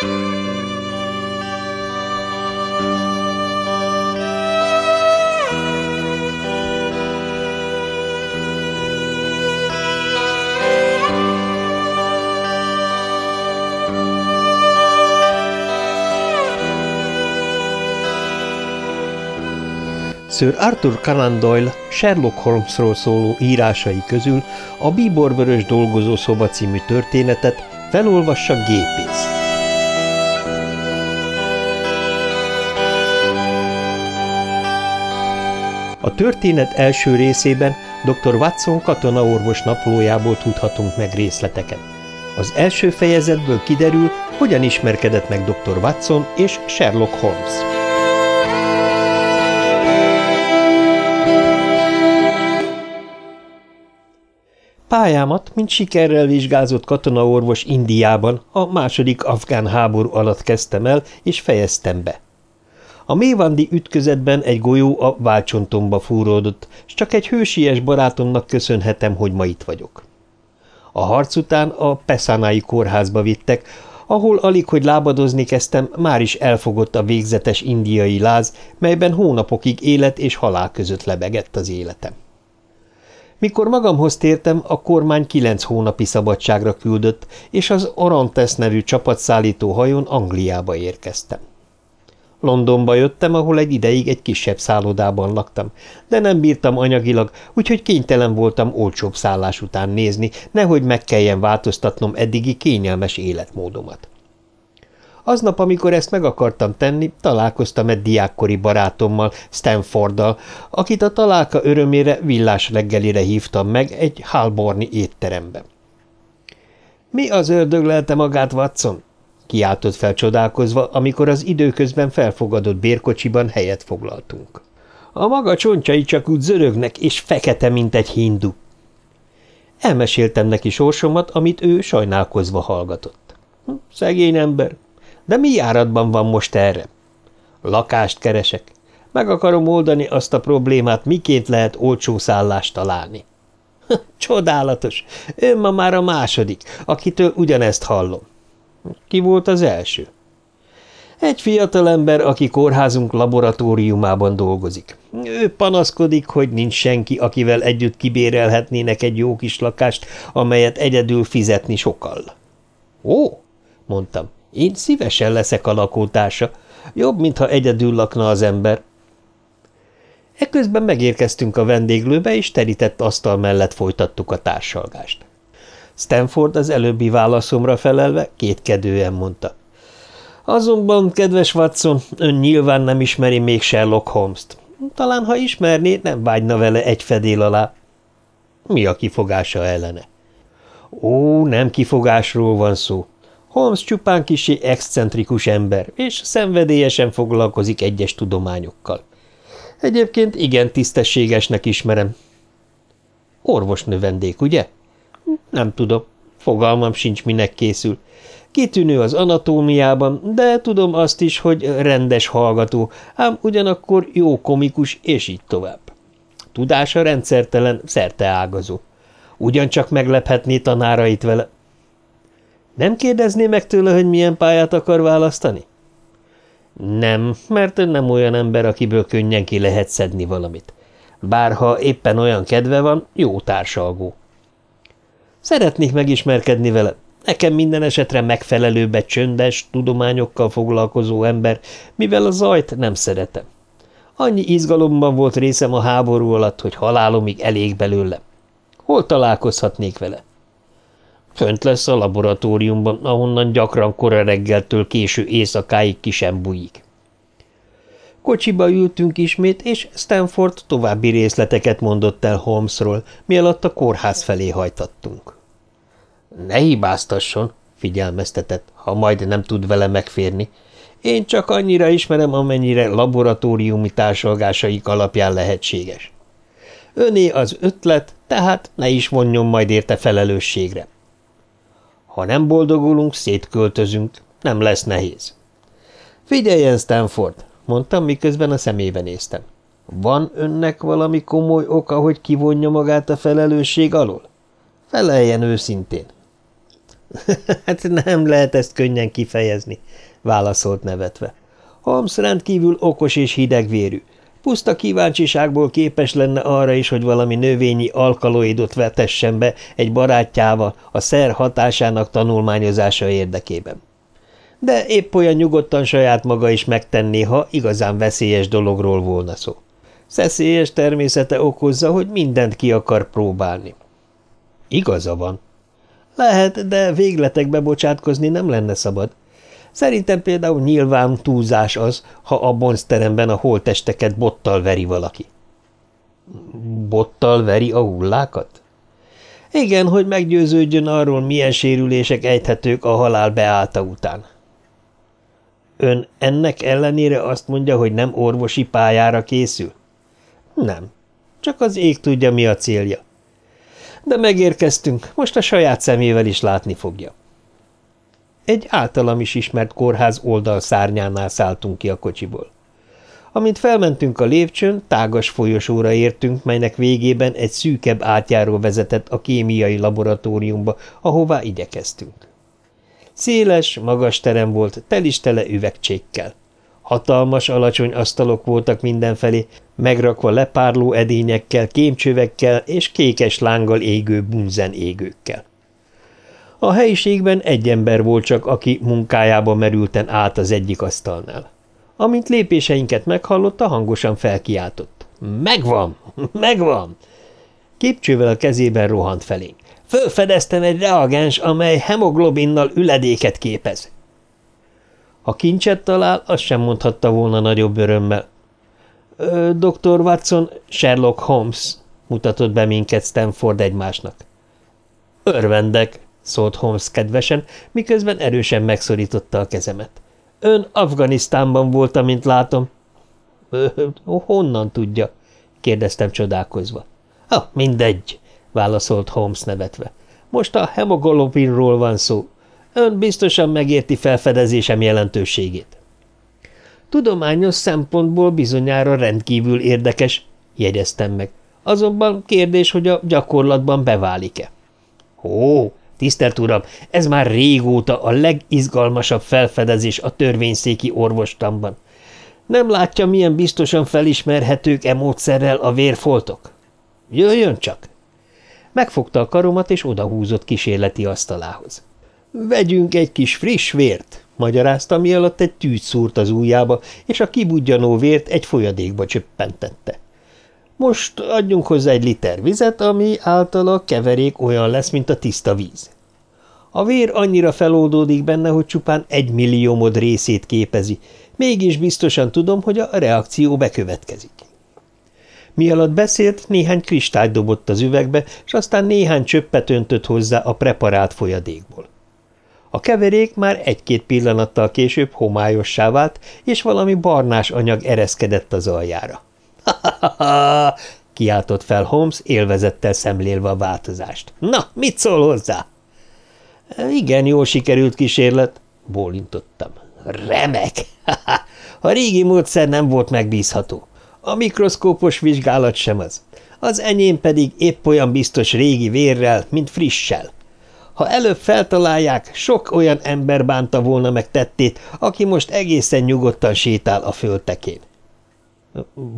Sir Arthur Conan Doyle Sherlock Holmesról szóló írásai közül a Bíborvörös dolgozószoba című történetet felolvassa gépész. A történet első részében dr. Watson katonaorvos naplójából tudhatunk meg részleteket. Az első fejezetből kiderül, hogyan ismerkedett meg dr. Watson és Sherlock Holmes. Pályámat, mint sikerrel vizsgázott katonaorvos Indiában a második afgán háború alatt kezdtem el, és fejeztem be. A mévandi ütközetben egy golyó a válcsontomba fúródott, és csak egy hősies barátomnak köszönhetem, hogy ma itt vagyok. A harc után a Pesszánái kórházba vittek, ahol alig, hogy lábadozni kezdtem, már is elfogott a végzetes indiai láz, melyben hónapokig élet és halál között lebegett az életem. Mikor magamhoz tértem, a kormány kilenc hónapi szabadságra küldött, és az Orontes nevű csapatszállító hajón Angliába érkeztem. Londonba jöttem, ahol egy ideig egy kisebb szállodában laktam, de nem bírtam anyagilag, úgyhogy kénytelen voltam olcsóbb szállás után nézni, nehogy meg kelljen változtatnom eddigi kényelmes életmódomat. Aznap, amikor ezt meg akartam tenni, találkoztam egy diákkori barátommal, Stanforddal, akit a találka örömére villás reggelire hívtam meg egy Halborni étterembe. – Mi az ördög lelte magát, Watson? – kiáltott fel csodálkozva, amikor az időközben felfogadott bérkocsiban helyet foglaltunk. – A maga csontjai csak úgy zörögnek, és fekete, mint egy hindu. Elmeséltem neki sorsomat, amit ő sajnálkozva hallgatott. Hm, – Szegény ember, de mi járatban van most erre? Lakást keresek. Meg akarom oldani azt a problémát, miként lehet olcsó szállást találni. Csodálatos! Ön ma már a második, akitől ugyanezt hallom. Ki volt az első? Egy fiatalember, aki kórházunk laboratóriumában dolgozik. Ő panaszkodik, hogy nincs senki, akivel együtt kibérelhetnének egy jó kis lakást, amelyet egyedül fizetni sokkal. Ó, mondtam, én szívesen leszek a lakótársa. Jobb, mintha egyedül lakna az ember. Ekközben megérkeztünk a vendéglőbe, és terített asztal mellett folytattuk a társalgást. Stanford az előbbi válaszomra felelve kétkedően mondta. Azonban, kedves Watson, ön nyilván nem ismeri még Sherlock Holmes-t. Talán, ha ismerné, nem vágyna vele egy fedél alá. Mi a kifogása ellene? Ó, nem kifogásról van szó. Holmes csupán kisé excentrikus ember, és szenvedélyesen foglalkozik egyes tudományokkal. Egyébként igen tisztességesnek ismerem. Orvosnő vendég, ugye? Nem tudom. Fogalmam sincs, minek készül. Kitűnő az anatómiában, de tudom azt is, hogy rendes hallgató, ám ugyanakkor jó komikus, és így tovább. Tudása rendszertelen, ágazó. Ugyancsak meglephetné tanárait vele, nem kérdezné meg tőle, hogy milyen pályát akar választani? Nem, mert nem olyan ember, akiből könnyen ki lehet szedni valamit. Bárha éppen olyan kedve van, jó társalgó. Szeretnék megismerkedni vele. Nekem minden esetre megfelelőbb egy csöndes, tudományokkal foglalkozó ember, mivel a zajt nem szeretem. Annyi izgalomban volt részem a háború alatt, hogy halálomig elég belőle. Hol találkozhatnék vele? Fönt lesz a laboratóriumban, ahonnan gyakran kora reggeltől késő éjszakáig ki sem bujik. Kocsiba ültünk ismét, és Stanford további részleteket mondott el Holmesról, mielőtt a kórház felé hajtattunk. – Ne hibáztasson, figyelmeztetett, ha majd nem tud vele megférni. Én csak annyira ismerem, amennyire laboratóriumi társalgásaik alapján lehetséges. Öné az ötlet, tehát ne is vonjon majd érte felelősségre. – ha nem boldogulunk, szétköltözünk. Nem lesz nehéz. Figyeljen, Stanford, mondtam, miközben a szemébe néztem. Van önnek valami komoly oka, hogy kivonja magát a felelősség alól? Feleljen őszintén. – Hát nem lehet ezt könnyen kifejezni – válaszolt nevetve. Holmes rendkívül okos és hidegvérű. Puszta kíváncsiságból képes lenne arra is, hogy valami növényi alkaloidot vetessen be egy barátjával a szer hatásának tanulmányozása érdekében. De épp olyan nyugodtan saját maga is megtenné, ha igazán veszélyes dologról volna szó. Szeszélyes természete okozza, hogy mindent ki akar próbálni. Igaza van. Lehet, de végletekbe bocsátkozni nem lenne szabad. Szerintem például nyilván túlzás az, ha a bonzteremben a holtesteket bottal veri valaki. Bottal veri a hullákat? Igen, hogy meggyőződjön arról, milyen sérülések ejthetők a halál beállta után. Ön ennek ellenére azt mondja, hogy nem orvosi pályára készül? Nem. Csak az ég tudja, mi a célja. De megérkeztünk, most a saját szemével is látni fogja. Egy általam is ismert kórház oldalszárnyánál szálltunk ki a kocsiból. Amint felmentünk a lépcsőn, tágas folyosóra értünk, melynek végében egy szűkebb átjáró vezetett a kémiai laboratóriumba, ahová igyekeztünk. Széles, magas terem volt, telistele üvegcsékkel. Hatalmas, alacsony asztalok voltak mindenfelé, megrakva lepárló edényekkel, kémcsövekkel és kékes lánggal égő bunzen égőkkel. A helyiségben egy ember volt csak, aki munkájába merülten állt az egyik asztalnál. Amint lépéseinket meghallotta, hangosan felkiáltott. – Megvan! Megvan! Képcsővel a kezében rohant felénk. Fölfedeztem egy reagens, amely hemoglobinnal üledéket képez. Ha kincset talál, azt sem mondhatta volna nagyobb örömmel. – Dr. Watson, Sherlock Holmes – mutatott be minket Stanford egymásnak. – Örvendek – szólt Holmes kedvesen, miközben erősen megszorította a kezemet. – Ön Afganisztánban volt, amint látom. – Honnan tudja? – kérdeztem csodálkozva. – Ah, mindegy – válaszolt Holmes nevetve. – Most a hemoglobinról van szó. Ön biztosan megérti felfedezésem jelentőségét. Tudományos szempontból bizonyára rendkívül érdekes, jegyeztem meg. Azonban kérdés, hogy a gyakorlatban beválik-e. Ó, tisztelt uram, ez már régóta a legizgalmasabb felfedezés a törvényszéki orvostamban. Nem látja, milyen biztosan felismerhetők e módszerrel a vérfoltok? Jöjjön csak! Megfogta a karomat, és odahúzott kísérleti asztalához. Vegyünk egy kis friss vért, magyarázta, mi alatt egy tűt szúrt az ujjába, és a kibudjanó vért egy folyadékba csöppentette. Most adjunk hozzá egy liter vizet, ami által a keverék olyan lesz, mint a tiszta víz. A vér annyira feloldódik benne, hogy csupán egy milliómod részét képezi, mégis biztosan tudom, hogy a reakció bekövetkezik. Mi beszélt, néhány kristályt dobott az üvegbe, és aztán néhány csöppet öntött hozzá a preparált folyadékból. A keverék már egy-két pillanattal később homályossá vált, és valami barnás anyag ereszkedett az aljára. Ha-ha-ha! – kiáltott fel Holmes, élvezettel szemlélve a változást. – Na, mit szól hozzá? – Igen, jól sikerült kísérlet – bólintottam. – Remek! a régi módszer nem volt megbízható. A mikroszkópos vizsgálat sem az. Az enyém pedig épp olyan biztos régi vérrel, mint frissel. Ha előbb feltalálják, sok olyan ember bánta volna meg tettét, aki most egészen nyugodtan sétál a föltekén.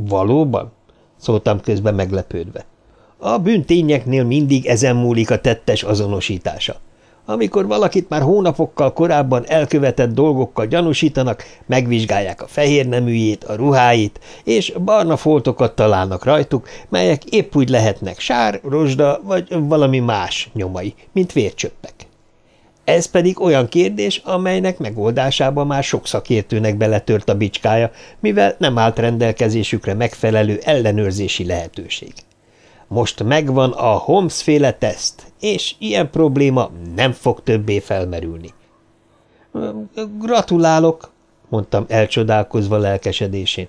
Valóban? szóltam közben meglepődve. A bűntényeknél mindig ezen múlik a tettes azonosítása. Amikor valakit már hónapokkal korábban elkövetett dolgokkal gyanúsítanak, megvizsgálják a fehér neműjét, a ruháit, és barna foltokat találnak rajtuk, melyek épp úgy lehetnek sár, rozsda vagy valami más nyomai, mint vércsöppek. Ez pedig olyan kérdés, amelynek megoldásába már sok szakértőnek beletört a bicskája, mivel nem állt rendelkezésükre megfelelő ellenőrzési lehetőség. Most megvan a Holmes-féle teszt, és ilyen probléma nem fog többé felmerülni. Gratulálok, mondtam elcsodálkozva lelkesedésén.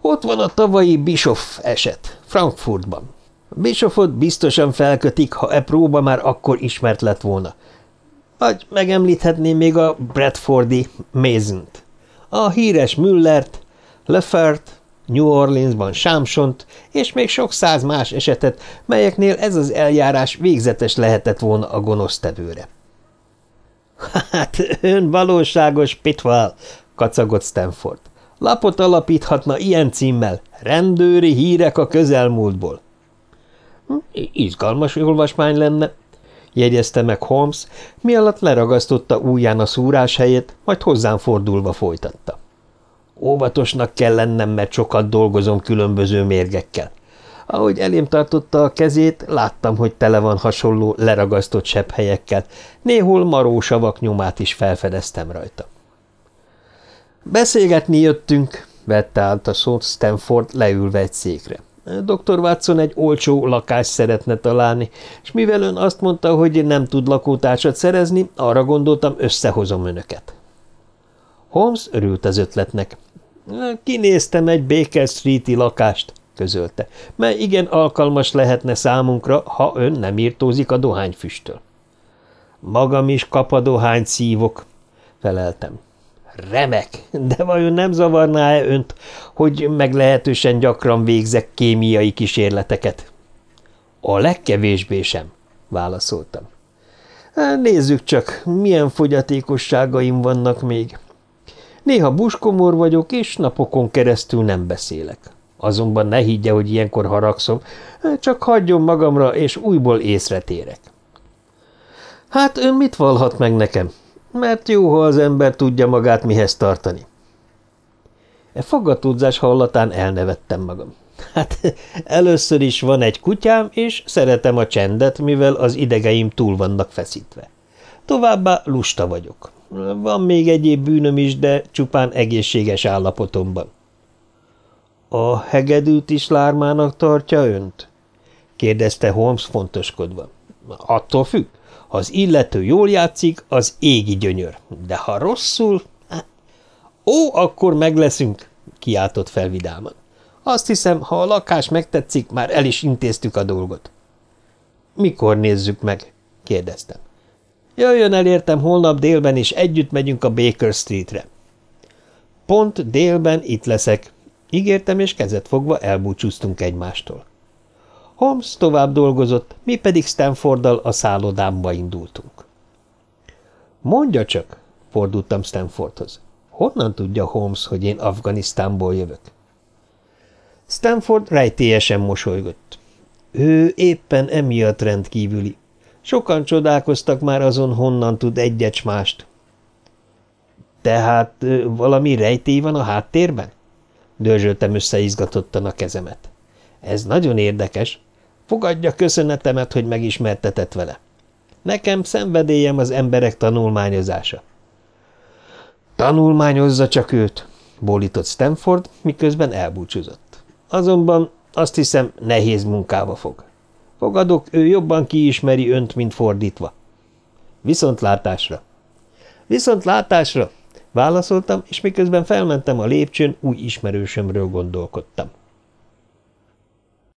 Ott van a tavalyi Bischoff eset, Frankfurtban. Bischoffot biztosan felkötik, ha e próba már akkor ismert lett volna. Vagy megemlíthetném még a Bradfordi Mason-t, a híres Müllert, Lefert, New Orleansban Sámsont, és még sok száz más esetet, melyeknél ez az eljárás végzetes lehetett volna a gonosztevőre. – Hát ön valóságos pitval, kacagott Stanford. Lapot alapíthatna ilyen címmel, rendőri hírek a közelmúltból. Hm, – Izgalmas olvasmány lenne, jegyezte meg Holmes, mi alatt leragasztotta ujján a szúrás helyét, majd hozzám fordulva folytatta. Óvatosnak kell lennem, mert sokat dolgozom különböző mérgekkel. Ahogy elém tartotta a kezét, láttam, hogy tele van hasonló leragasztott helyekkel, néhol marósavak nyomát is felfedeztem rajta. Beszélgetni jöttünk, vette át a szót Stanford leülve egy székre. Dr. Watson egy olcsó lakást szeretne találni, és mivel ön azt mondta, hogy nem tud lakótársat szerezni, arra gondoltam, összehozom önöket. Holmes örült az ötletnek. Kinéztem egy Baker Street-i lakást, közölte, mely igen alkalmas lehetne számunkra, ha ön nem írtózik a dohányfüsttől. Magam is kapadohányt szívok, feleltem. Remek, de vajon nem zavarná-e önt, hogy meglehetősen gyakran végzek kémiai kísérleteket? A legkevésbé sem, válaszoltam. Nézzük csak, milyen fogyatékosságaim vannak még. Néha buskomor vagyok, és napokon keresztül nem beszélek. Azonban ne higgye, hogy ilyenkor haragszom, csak hagyjon magamra, és újból észre térek. Hát ön mit valhat meg nekem? Mert jó, ha az ember tudja magát mihez tartani. E fogatódzás hallatán elnevettem magam. Hát először is van egy kutyám, és szeretem a csendet, mivel az idegeim túl vannak feszítve. Továbbá lusta vagyok. Van még egyéb bűnöm is, de csupán egészséges állapotomban. A hegedűt is lármának tartja önt? kérdezte Holmes fontoskodva. Attól függ. Ha az illető jól játszik, az égi gyönyör, de ha rosszul... Ó, akkor meg leszünk, kiáltott fel vidáman. Azt hiszem, ha a lakás megtetszik, már el is intéztük a dolgot. Mikor nézzük meg? kérdeztem. Jöjjön elértem holnap délben, és együtt megyünk a Baker Streetre. Pont délben itt leszek. Ígértem, és kezet fogva elbúcsúztunk egymástól. Holmes tovább dolgozott, mi pedig Stanforddal a szállodámba indultunk. Mondja csak, fordultam Stanfordhoz. Honnan tudja Holmes, hogy én Afganisztánból jövök? Stanford rejtélyesen mosolygott. Ő éppen emiatt rendkívüli. Sokan csodálkoztak már azon, honnan tud egyet mást. Tehát valami rejtély van a háttérben? Dörzsöltem összeizgatottan a kezemet. Ez nagyon érdekes. Fogadja köszönetemet, hogy megismertetett vele. Nekem szenvedélyem az emberek tanulmányozása. Tanulmányozza csak őt, bólított Stanford, miközben elbúcsúzott. Azonban azt hiszem, nehéz munkába fog. Fogadok, ő jobban kiismeri önt, mint fordítva. Viszontlátásra. Viszontlátásra, válaszoltam, és miközben felmentem a lépcsőn, új ismerősömről gondolkodtam.